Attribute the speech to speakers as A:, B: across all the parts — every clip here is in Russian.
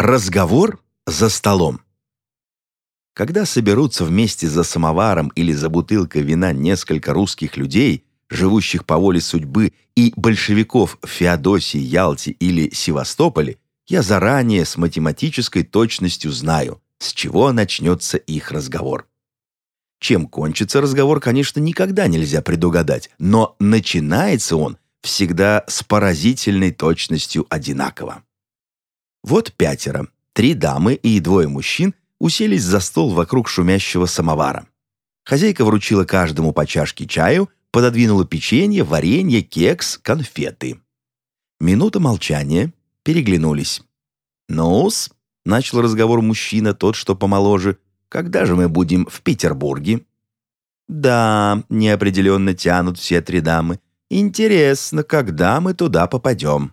A: Разговор за столом. Когда соберутся вместе за самоваром или за бутылкой вина несколько русских людей, живущих по воле судьбы, и большевиков в Феодосии, Ялте или Севастополе, я заранее с математической точностью знаю, с чего начнется их разговор. Чем кончится разговор, конечно, никогда нельзя предугадать, но начинается он всегда с поразительной точностью одинаково. Вот пятеро, три дамы и двое мужчин уселись за стол вокруг шумящего самовара. Хозяйка вручила каждому по чашке чаю, пододвинула печенье, варенье, кекс, конфеты. Минута молчания, переглянулись. «Ну-с», — начал разговор мужчина, тот, что помоложе, «когда же мы будем в Петербурге?» «Да», — неопределенно тянут все три дамы. «Интересно, когда мы туда попадем?»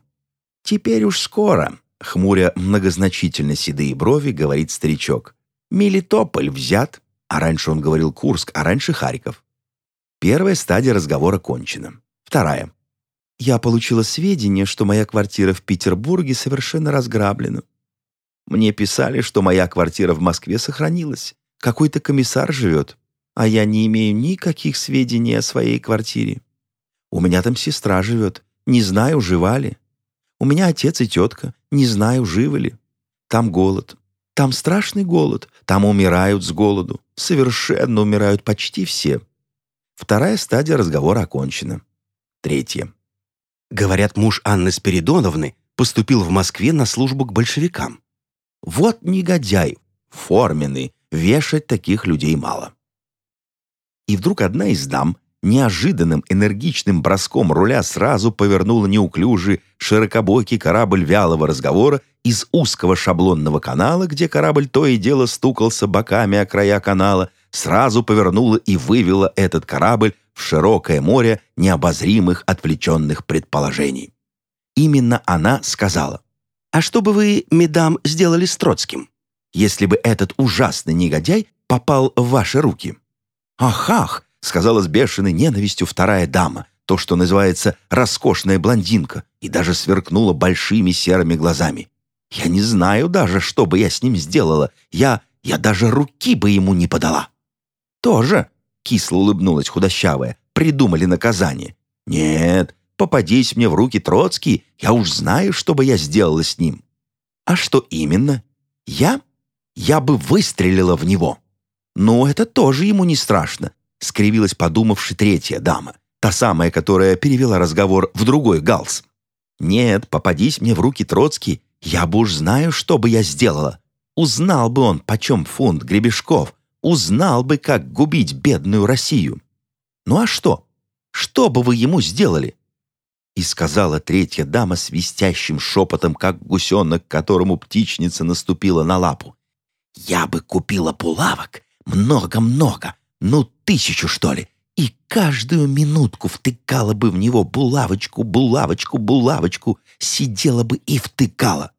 A: «Теперь уж скоро», — хмуря многозначительно седые брови, говорит старичок. «Мелитополь взят». А раньше он говорил Курск, а раньше Харьков. Первая стадия разговора кончена. Вторая. Я получила сведения, что моя квартира в Петербурге совершенно разграблена. Мне писали, что моя квартира в Москве сохранилась. Какой-то комиссар живет, а я не имею никаких сведений о своей квартире. У меня там сестра живет, не знаю, жива ли. У меня отец и тетка, не знаю, живы ли. Там голод. Там страшный голод. Там умирают с голоду. Совершенно умирают почти все. Вторая стадия разговора окончена. Третья. Говорят, муж Анны Спиридоновны поступил в Москве на службу к большевикам. Вот негодяй, форменный, вешать таких людей мало. И вдруг одна из дам неожиданным энергичным броском руля сразу повернула неуклюжий, широкобокий корабль вялого разговора из узкого шаблонного канала, где корабль то и дело стукался боками о края канала, сразу повернула и вывела этот корабль в широкое море необозримых отвлеченных предположений. Именно она сказала, «А что бы вы, медам, сделали с Троцким, если бы этот ужасный негодяй попал в ваши руки?» «Ах, ах!» — сказала с бешеной ненавистью вторая дама, то, что называется роскошная блондинка, и даже сверкнула большими серыми глазами. «Я не знаю даже, что бы я с ним сделала. Я... я даже руки бы ему не подала». «Тоже?» — кисло улыбнулась худощавая. «Придумали наказание». «Нет, попадись мне в руки Троцкий, я уж знаю, что бы я сделала с ним». «А что именно?» «Я? Я бы выстрелила в него». «Ну, это тоже ему не страшно», — скривилась подумавши третья дама, та самая, которая перевела разговор в другой галс. «Нет, попадись мне в руки Троцкий, я бы уж знаю, что бы я сделала. Узнал бы он, почем фунт гребешков, узнал бы, как губить бедную Россию. Ну а что? Что бы вы ему сделали?» И сказала третья дама свистящим шепотом, как гусенок, которому птичница наступила на лапу. «Я бы купила булавок много-много, ну, тысячу, что ли, и каждую минутку втыкала бы в него булавочку, булавочку, булавочку, сидела бы и втыкала.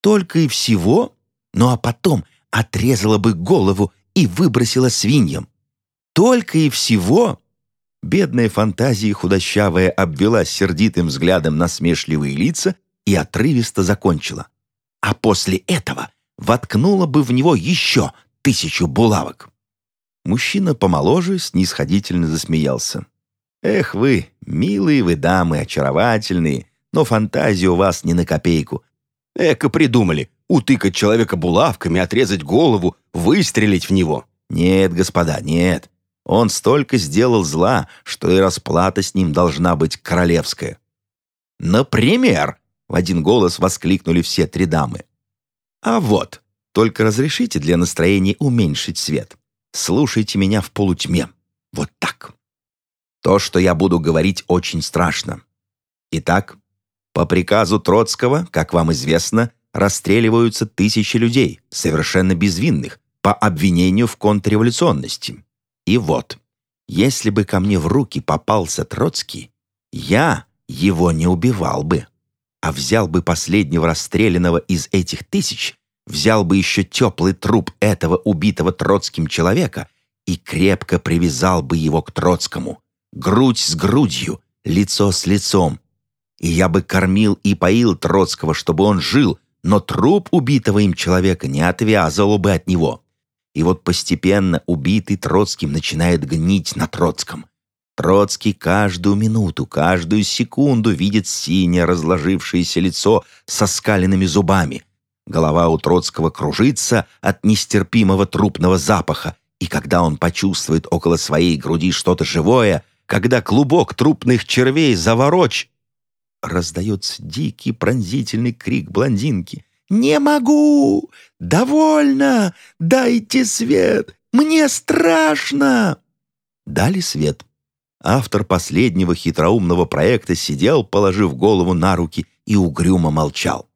A: Только и всего, ну а потом отрезала бы голову и выбросила свиньям. Только и всего... Бедная фантазия худощавая обвела сердитым взглядом насмешливые лица и отрывисто закончила. А после этого воткнула бы в него еще тысячу булавок. Мужчина помоложе снисходительно засмеялся. «Эх вы, милые вы дамы, очаровательные, но фантазия у вас не на копейку. Эко придумали, утыкать человека булавками, отрезать голову, выстрелить в него. Нет, господа, нет. Он столько сделал зла, что и расплата с ним должна быть королевская». «Например!» — в один голос воскликнули все три дамы. «А вот!» Только разрешите для настроения уменьшить свет. Слушайте меня в полутьме. Вот так. То, что я буду говорить, очень страшно. Итак, по приказу Троцкого, как вам известно, расстреливаются тысячи людей, совершенно безвинных, по обвинению в контрреволюционности. И вот, если бы ко мне в руки попался Троцкий, я его не убивал бы, а взял бы последнего расстрелянного из этих тысяч взял бы еще теплый труп этого убитого Троцким человека и крепко привязал бы его к Троцкому, грудь с грудью, лицо с лицом. И я бы кормил и поил Троцкого, чтобы он жил, но труп убитого им человека не отвязывал бы от него. И вот постепенно убитый Троцким начинает гнить на Троцком. Троцкий каждую минуту, каждую секунду видит синее разложившееся лицо со скаленными зубами. Голова у Троцкого кружится от нестерпимого трупного запаха, и когда он почувствует около своей груди что-то живое, когда клубок трупных червей заворочь, раздается дикий пронзительный крик блондинки. «Не могу! Довольно! Дайте свет! Мне страшно!» Дали свет. Автор последнего хитроумного проекта сидел, положив голову на руки, и угрюмо молчал.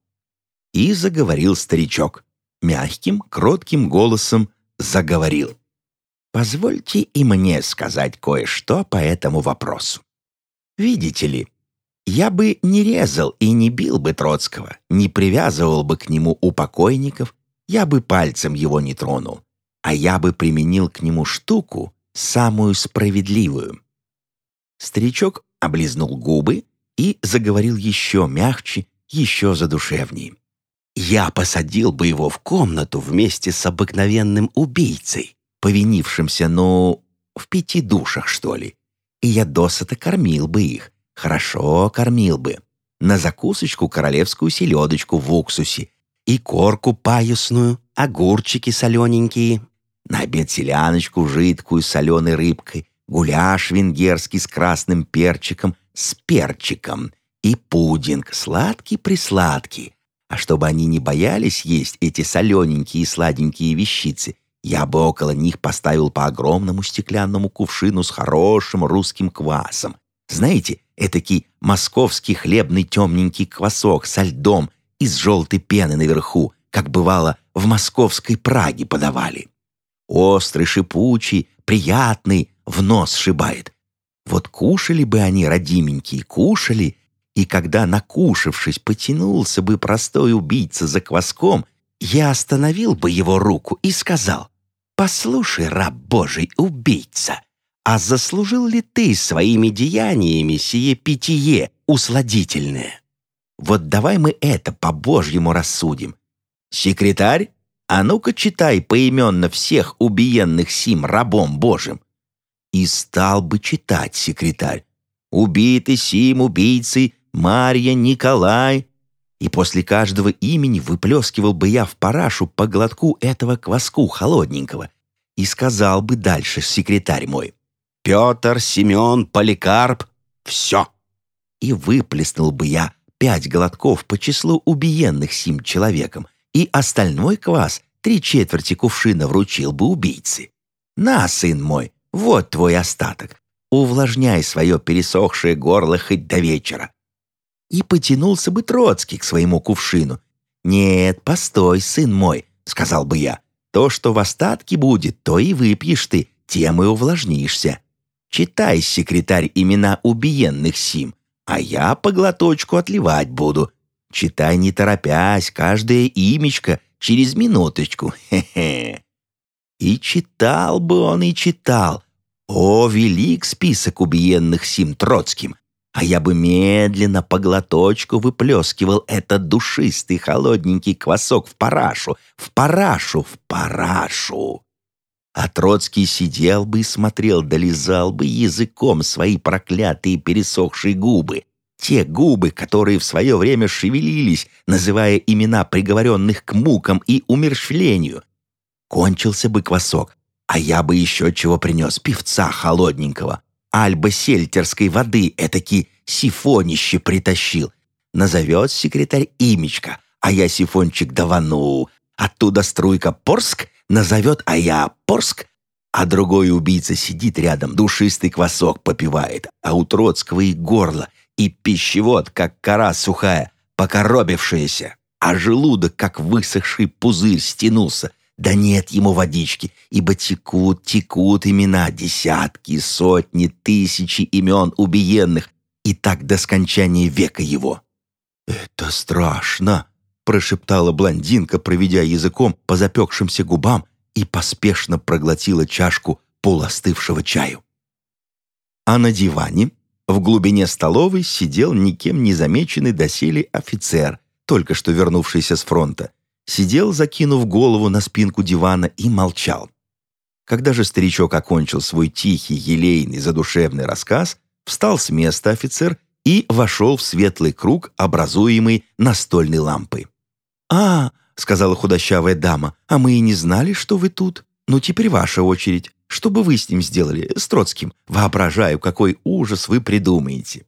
A: И заговорил старичок. Мягким, кротким голосом заговорил. «Позвольте и мне сказать кое-что по этому вопросу. Видите ли, я бы не резал и не бил бы Троцкого, не привязывал бы к нему у покойников, я бы пальцем его не тронул, а я бы применил к нему штуку, самую справедливую. Старичок облизнул губы и заговорил еще мягче, еще задушевнее. «Я посадил бы его в комнату вместе с обыкновенным убийцей, повинившимся, ну, в пяти душах, что ли, и я досыта кормил бы их, хорошо кормил бы. На закусочку королевскую селедочку в уксусе и корку паюсную, огурчики солененькие, на обед селяночку жидкую с соленой рыбкой, гуляш венгерский с красным перчиком, с перчиком и пудинг сладкий-присладкий. А чтобы они не боялись есть эти солененькие и сладенькие вещицы, я бы около них поставил по огромному стеклянному кувшину с хорошим русским квасом. Знаете, этакий московский хлебный темненький квасок со льдом из желтой пены наверху, как бывало в московской Праге подавали. Острый, шипучий, приятный, в нос шибает. Вот кушали бы они, родименькие, кушали, и когда, накушавшись, потянулся бы простой убийца за кваском, я остановил бы его руку и сказал, «Послушай, раб Божий, убийца, а заслужил ли ты своими деяниями сие питье усладительное? Вот давай мы это по-божьему рассудим. Секретарь, а ну-ка читай поименно всех убиенных сим рабом Божьим. И стал бы читать секретарь. Убитый сим убийцей Марья Николай. И после каждого имени выплескивал бы я в парашу по глотку этого кваску холодненького. И сказал бы дальше секретарь мой. Петр, Семен, Поликарп — все. И выплеснул бы я пять глотков по числу убиенных сим человеком, и остальной квас, три четверти кувшина, вручил бы убийце. На, сын мой, вот твой остаток. Увлажняй свое пересохшее горло хоть до вечера. И потянулся бы Троцкий к своему кувшину. «Нет, постой, сын мой», — сказал бы я. «То, что в остатке будет, то и выпьешь ты, тем и увлажнишься. Читай, секретарь, имена убиенных сим, а я по глоточку отливать буду. Читай не торопясь, каждое имечко через минуточку. Хе-хе. И читал бы он, и читал. О, велик список убиенных сим Троцким. А я бы медленно по глоточку выплескивал этот душистый холодненький квасок в парашу, в парашу, в парашу. А Троцкий сидел бы и смотрел, долизал бы языком свои проклятые пересохшие губы. Те губы, которые в свое время шевелились, называя имена приговоренных к мукам и умерщвлению. Кончился бы квасок, а я бы еще чего принес, певца холодненького. Альба сельтерской воды этаки сифонище притащил. Назовет секретарь имечко, а я сифончик давану. Оттуда струйка Порск назовет, а я Порск, а другой убийца сидит рядом, душистый квасок попивает, а у Троцкого и горло, и пищевод, как кора сухая, покоробившаяся, а желудок, как высохший пузырь, стянулся. Да нет ему водички, ибо текут, текут имена, десятки, сотни, тысячи имен убиенных, и так до скончания века его. «Это страшно!» прошептала блондинка, проведя языком по запекшимся губам и поспешно проглотила чашку полуостывшего чаю. А на диване в глубине столовой сидел никем не замеченный доселе офицер только что вернувшийся с фронта, сидел, закинув голову на спинку дивана и молчал. Когда же старичок окончил свой тихий, елейный, задушевный рассказ, встал с места офицер и вошел в светлый круг, образуемый настольной лампой. «А, — сказала худощавая дама, — а мы и не знали, что вы тут. Ну, теперь ваша очередь. Что бы вы с ним сделали, с Троцким? Воображаю, какой ужас вы придумаете».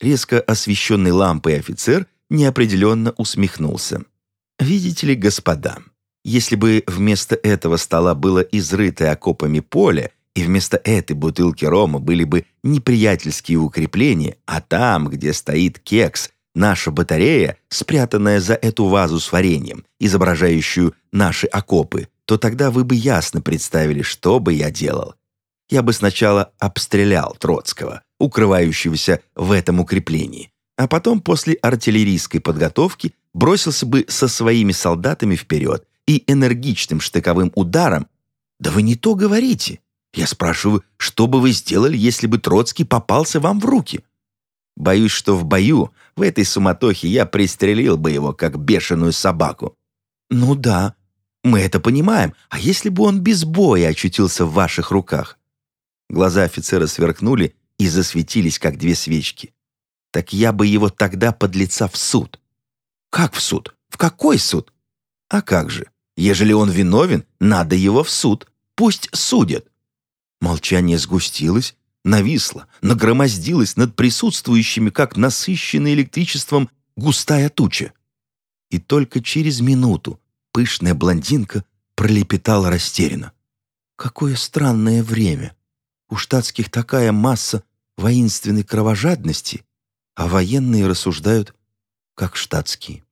A: Резко освещенный лампой офицер неопределенно усмехнулся. «Видите ли, господа, если бы вместо этого стола было изрытое окопами поле, и вместо этой бутылки рома были бы неприятельские укрепления, а там, где стоит кекс, наша батарея, спрятанная за эту вазу с вареньем, изображающую наши окопы, то тогда вы бы ясно представили, что бы я делал. Я бы сначала обстрелял Троцкого, укрывающегося в этом укреплении, а потом после артиллерийской подготовки бросился бы со своими солдатами вперед и энергичным штыковым ударом «Да вы не то говорите!» Я спрашиваю, что бы вы сделали, если бы Троцкий попался вам в руки? Боюсь, что в бою, в этой суматохе, я пристрелил бы его, как бешеную собаку. Ну да, мы это понимаем. А если бы он без боя очутился в ваших руках? Глаза офицера сверкнули и засветились, как две свечки. Так я бы его тогда подлеца в суд. Как в суд? В какой суд? А как же? Ежели он виновен, надо его в суд. Пусть судят. Молчание сгустилось, нависло, нагромоздилось над присутствующими, как насыщенная электричеством густая туча. И только через минуту пышная блондинка пролепетала растерянно. «Какое странное время! У штатских такая масса воинственной кровожадности, а военные рассуждают, как штатские».